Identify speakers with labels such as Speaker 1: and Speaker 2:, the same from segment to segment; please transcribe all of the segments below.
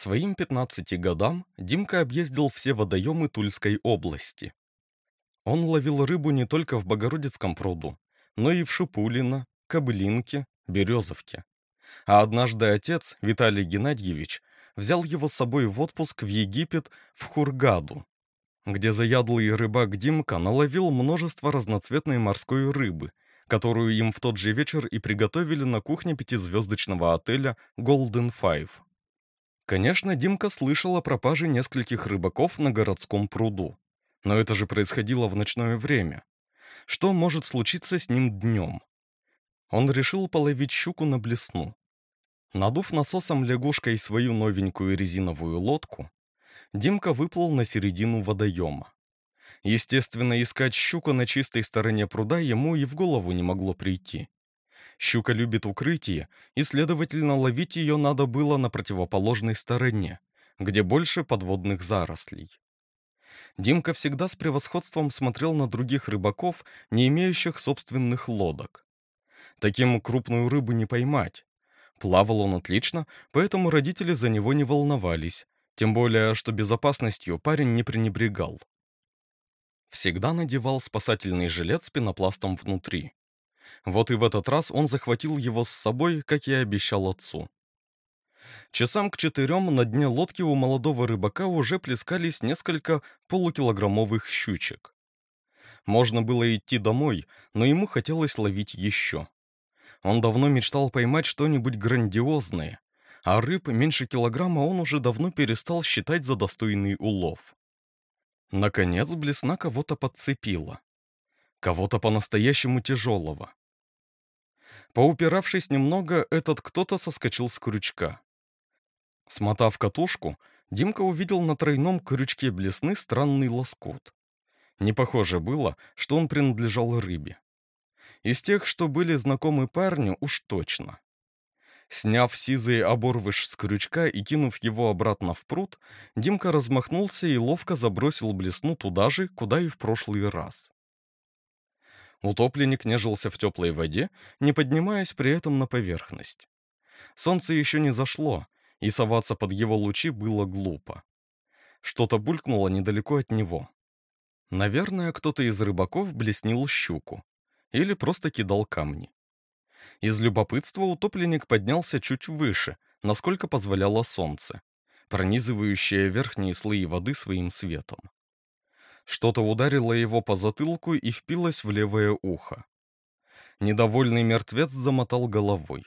Speaker 1: своим 15 годам Димка объездил все водоемы Тульской области. Он ловил рыбу не только в Богородицком пруду, но и в Шипулино, Кобылинке, Березовке. А однажды отец, Виталий Геннадьевич, взял его с собой в отпуск в Египет, в Хургаду, где заядлый рыбак Димка наловил множество разноцветной морской рыбы, которую им в тот же вечер и приготовили на кухне пятизвездочного отеля Golden Five. Конечно, Димка слышал о пропаже нескольких рыбаков на городском пруду. Но это же происходило в ночное время. Что может случиться с ним днем? Он решил половить щуку на блесну. Надув насосом лягушкой свою новенькую резиновую лодку, Димка выплыл на середину водоема. Естественно, искать щуку на чистой стороне пруда ему и в голову не могло прийти. Щука любит укрытие, и, следовательно, ловить ее надо было на противоположной стороне, где больше подводных зарослей. Димка всегда с превосходством смотрел на других рыбаков, не имеющих собственных лодок. Таким крупную рыбу не поймать. Плавал он отлично, поэтому родители за него не волновались, тем более, что безопасностью парень не пренебрегал. Всегда надевал спасательный жилет с пенопластом внутри. Вот и в этот раз он захватил его с собой, как и обещал отцу. Часам к четырем на дне лодки у молодого рыбака уже плескались несколько полукилограммовых щучек. Можно было идти домой, но ему хотелось ловить еще. Он давно мечтал поймать что-нибудь грандиозное, а рыб меньше килограмма он уже давно перестал считать за достойный улов. Наконец блесна кого-то подцепила. Кого-то по-настоящему тяжелого. Поупиравшись немного, этот кто-то соскочил с крючка. Смотав катушку, Димка увидел на тройном крючке блесны странный лоскут. Не похоже было, что он принадлежал рыбе. Из тех, что были знакомы парню, уж точно. Сняв сизый оборвыш с крючка и кинув его обратно в пруд, Димка размахнулся и ловко забросил блесну туда же, куда и в прошлый раз. Утопленник нежился в теплой воде, не поднимаясь при этом на поверхность. Солнце еще не зашло, и соваться под его лучи было глупо. Что-то булькнуло недалеко от него. Наверное, кто-то из рыбаков блеснил щуку. Или просто кидал камни. Из любопытства утопленник поднялся чуть выше, насколько позволяло солнце, пронизывающее верхние слои воды своим светом. Что-то ударило его по затылку и впилось в левое ухо. Недовольный мертвец замотал головой.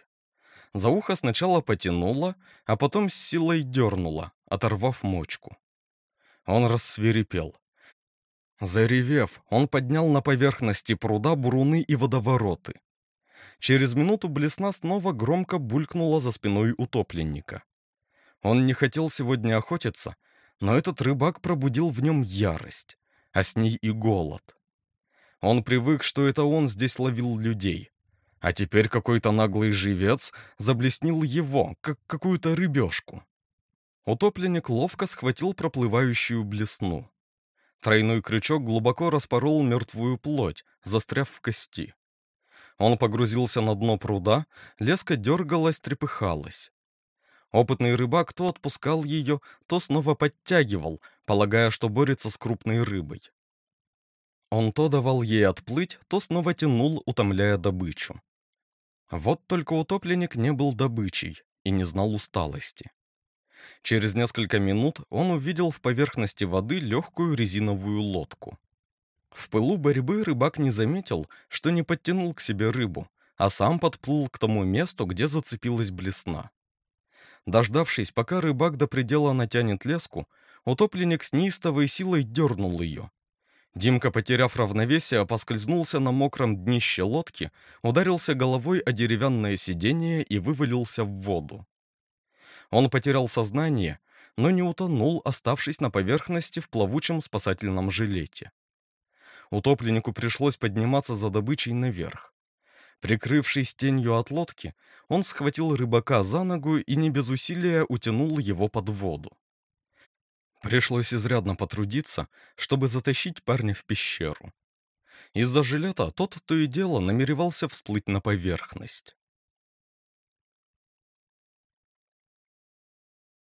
Speaker 1: За ухо сначала потянуло, а потом с силой дернуло, оторвав мочку. Он рассверепел. Заревев, он поднял на поверхности пруда буруны и водовороты. Через минуту блесна снова громко булькнула за спиной утопленника. Он не хотел сегодня охотиться, но этот рыбак пробудил в нем ярость, а с ней и голод. Он привык, что это он здесь ловил людей, а теперь какой-то наглый живец заблеснил его, как какую-то рыбешку. Утопленник ловко схватил проплывающую блесну. Тройной крючок глубоко распорол мертвую плоть, застряв в кости. Он погрузился на дно пруда, леска дергалась, трепыхалась. Опытный рыбак то отпускал ее, то снова подтягивал, полагая, что борется с крупной рыбой. Он то давал ей отплыть, то снова тянул, утомляя добычу. Вот только утопленник не был добычей и не знал усталости. Через несколько минут он увидел в поверхности воды легкую резиновую лодку. В пылу борьбы рыбак не заметил, что не подтянул к себе рыбу, а сам подплыл к тому месту, где зацепилась блесна. Дождавшись, пока рыбак до предела натянет леску, утопленник с неистовой силой дернул ее, Димка, потеряв равновесие, поскользнулся на мокром днище лодки, ударился головой о деревянное сиденье и вывалился в воду. Он потерял сознание, но не утонул, оставшись на поверхности в плавучем спасательном жилете. Утопленнику пришлось подниматься за добычей наверх. Прикрывшись тенью от лодки, он схватил рыбака за ногу и не без усилия утянул его под воду. Пришлось изрядно потрудиться, чтобы затащить парня в пещеру. Из-за жилета тот то и дело намеревался всплыть на поверхность.